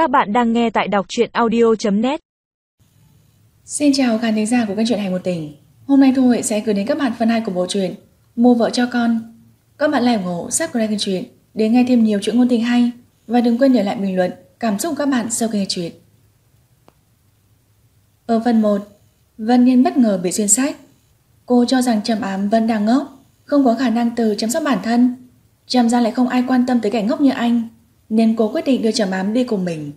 Các bạn đang nghe tại đọc truyện audio.net Xin chào khán thính giả của kênh truyện Hành Một Tình. Hôm nay Thu Huệ sẽ gửi đến các bạn phần 2 của bộ truyện Mua vợ cho con. Các bạn lại ủng hộ, subscribe kênh truyện để nghe thêm nhiều chuyện ngôn tình hay. Và đừng quên để lại bình luận, cảm xúc của các bạn sau khi nghe truyện Ở phần 1 Vân Nhiên bất ngờ bị xuyên sách Cô cho rằng Trầm Ám vẫn đang ngốc, Không có khả năng từ chăm sóc bản thân. Trầm ra lại không ai quan tâm tới kẻ ngốc như anh. Nên cô quyết định đưa Trầm Ám đi cùng mình.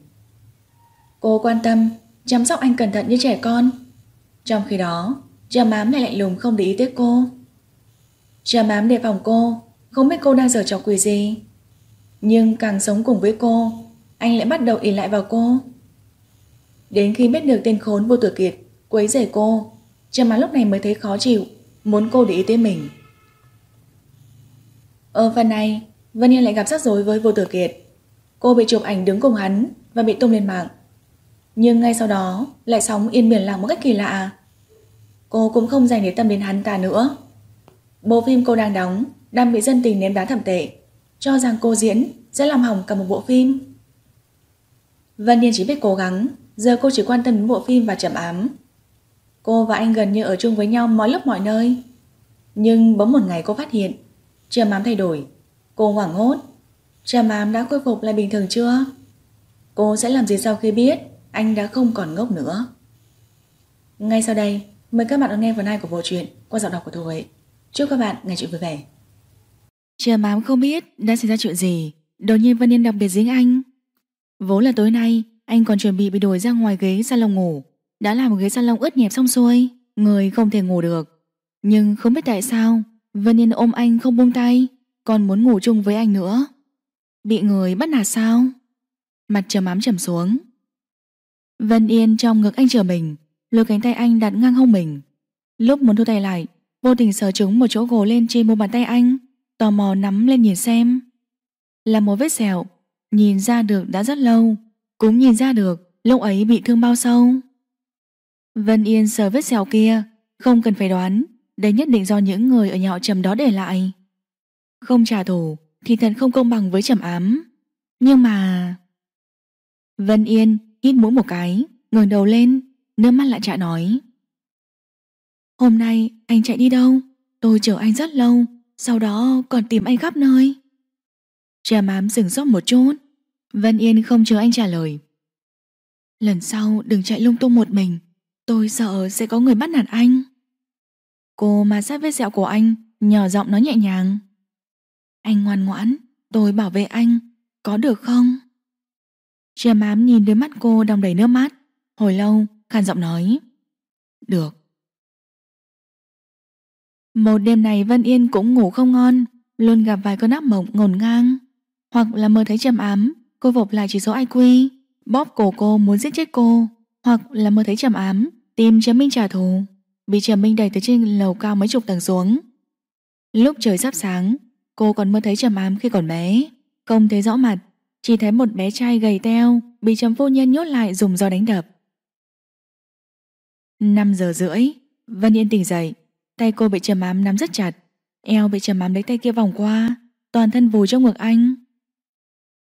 Cô quan tâm Chăm sóc anh cẩn thận như trẻ con. Trong khi đó Trầm Ám lại lạnh lùng không để ý tới cô. Trầm Ám đề phòng cô Không biết cô đang giở trò quỷ gì. Nhưng càng sống cùng với cô Anh lại bắt đầu ỉ lại vào cô. Đến khi biết được tên khốn vô tử kiệt Quấy rầy cô Trầm Ám lúc này mới thấy khó chịu Muốn cô để ý tới mình. Ở phần này, Vân Yên lại gặp rắc rối với Vô Tử Kiệt. Cô bị chụp ảnh đứng cùng hắn và bị tung lên mạng. Nhưng ngay sau đó lại sóng yên biển lặng một cách kỳ lạ. Cô cũng không dành để tâm đến hắn ta nữa. Bộ phim cô đang đóng đang bị dân tình ném đá thẩm tệ, cho rằng cô diễn sẽ làm hỏng cả một bộ phim. Vân Niên chỉ biết cố gắng, giờ cô chỉ quan tâm đến bộ phim và trầm ám. Cô và anh gần như ở chung với nhau mọi lúc mọi nơi. Nhưng bỗng một ngày cô phát hiện Trầm ám thay đổi Cô hoảng hốt Cha mám đã khôi phục lại bình thường chưa? Cô sẽ làm gì sau khi biết Anh đã không còn ngốc nữa? Ngay sau đây, Mời các bạn đón nghe phần 2 của bộ truyện Qua giọng đọc của Thu Huệ. Chúc các bạn ngày chuyện vui vẻ. Cha mám không biết đã xảy ra chuyện gì. Đột nhiên Vân Yên đặc biệt dính anh. Vốn là tối nay, Anh còn chuẩn bị bị đổi ra ngoài ghế salon ngủ. Đã làm ghế salon ướt nhẹp xong xuôi, Người không thể ngủ được. Nhưng không biết tại sao, Vân Yên ôm anh không buông tay, Còn muốn ngủ chung với anh nữa. Bị người bắt nạt sao? Mặt trầm ám trầm xuống. Vân Yên trong ngực anh chờ mình, Lôi cánh tay anh đặt ngang hông mình. Lúc muốn thu tay lại, Vô tình sờ trúng một chỗ gồ lên trên mu bàn tay anh, Tò mò nắm lên nhìn xem. Là một vết sẹo, Nhìn ra được đã rất lâu, Cũng nhìn ra được lúc ấy bị thương bao sâu. Vân Yên sờ vết sẹo kia, Không cần phải đoán, đây nhất định do những người ở nhà họ Trầm đó để lại. Không trả thù thì thật không công bằng với Trầm ám. Nhưng mà... Vân Yên hít mũi một cái, ngẩng đầu lên, nước mắt lại trả nói. Hôm nay anh chạy đi đâu? Tôi chờ anh rất lâu, sau đó còn tìm anh khắp nơi. Trầm ám dừng sót một chút, Vân Yên không chờ anh trả lời. Lần sau đừng chạy lung tung một mình, tôi sợ sẽ có người bắt nạt anh. Cô mà sát vết sẹo của anh Nhỏ giọng nói nhẹ nhàng anh ngoan ngoãn Tôi bảo vệ anh Có được không? Chia mám nhìn đôi mắt cô đong đầy nước mắt Hồi lâu khàn giọng nói Được. Một đêm này Vân Yên cũng ngủ không ngon Luôn gặp vài cơn ác mộng ngổn ngang. Hoặc là mơ thấy trầm ám Cô vộp lại chỉ số IQ Bóp cổ cô muốn giết chết cô. Hoặc là mơ thấy trầm ám Tìm Trầm Minh trả thù bị Trầm Minh đẩy từ trên lầu cao mấy chục tầng xuống. Lúc trời sắp sáng, cô còn mơ thấy Trầm Ám khi còn bé, không thấy rõ mặt, chỉ thấy một bé trai gầy teo bị Trầm Phu Nhân nhốt lại dùng do đánh đập. 5 giờ rưỡi, Vân Yên tỉnh dậy, tay cô bị Trầm Ám nắm rất chặt, eo bị Trầm Ám lấy tay kia vòng qua, toàn thân vùi trong ngực anh.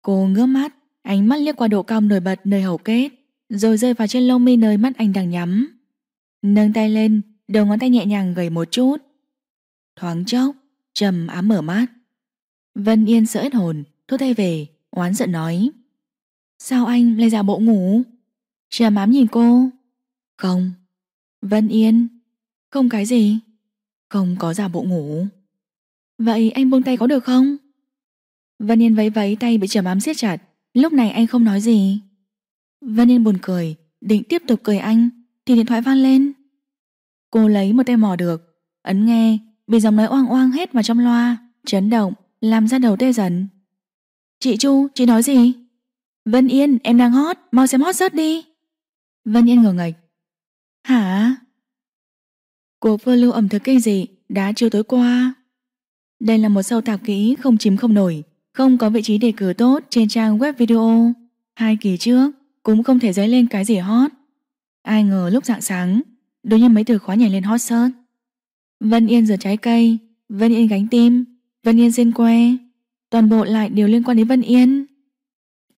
Cô ngước mắt, ánh mắt liếc qua độ cong nổi bật nơi hầu kết, rồi rơi vào trên lông mi nơi mắt anh đang nhắm. Nâng tay lên, đầu ngón tay nhẹ nhàng gầy một chút. Thoáng chốc, trầm ám mở mắt. Vân Yên sợ hết hồn, thốt tay về, oán giận nói. Sao anh lại giả bộ ngủ? Trầm mám nhìn cô. Không. Vân Yên. Không cái gì. Không có giả bộ ngủ. Vậy anh buông tay có được không? Vân Yên vấy vấy tay bị trầm mám siết chặt. Lúc này anh không nói gì. Vân Yên buồn cười, định tiếp tục cười anh, thì điện thoại vang lên. Cô lấy một tay mò được Ấn nghe Bị giọng nói oang oang hết vào trong loa Chấn động làm ra đầu tê dần. Chị Chu, Chị nói gì? Vân Yên, em đang hot, Mau xem hot search đi. Vân Yên ngờ ngạch. Hả? Cuộc phiêu lưu ẩm thực kinh dị Đã chiều tối qua. Đây là một sâu tạp kỹ không chìm không nổi, Không có vị trí đề cử tốt trên trang web video. Hai kỳ trước, Cũng không thể dấy lên cái gì hot. Ai ngờ lúc dạng sáng, Đột nhiên mấy từ khóa nhảy lên hot search. Vân Yên rửa trái cây, Vân Yên gánh tim. Vân Yên xin que Toàn bộ lại đều liên quan đến Vân Yên.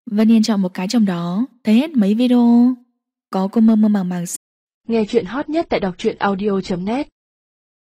Vân Yên chọn một cái trong đó, Thấy hết mấy video. Có cô mơ mơ màng màng Nghe chuyện hot nhất tại đọc truyện audio.net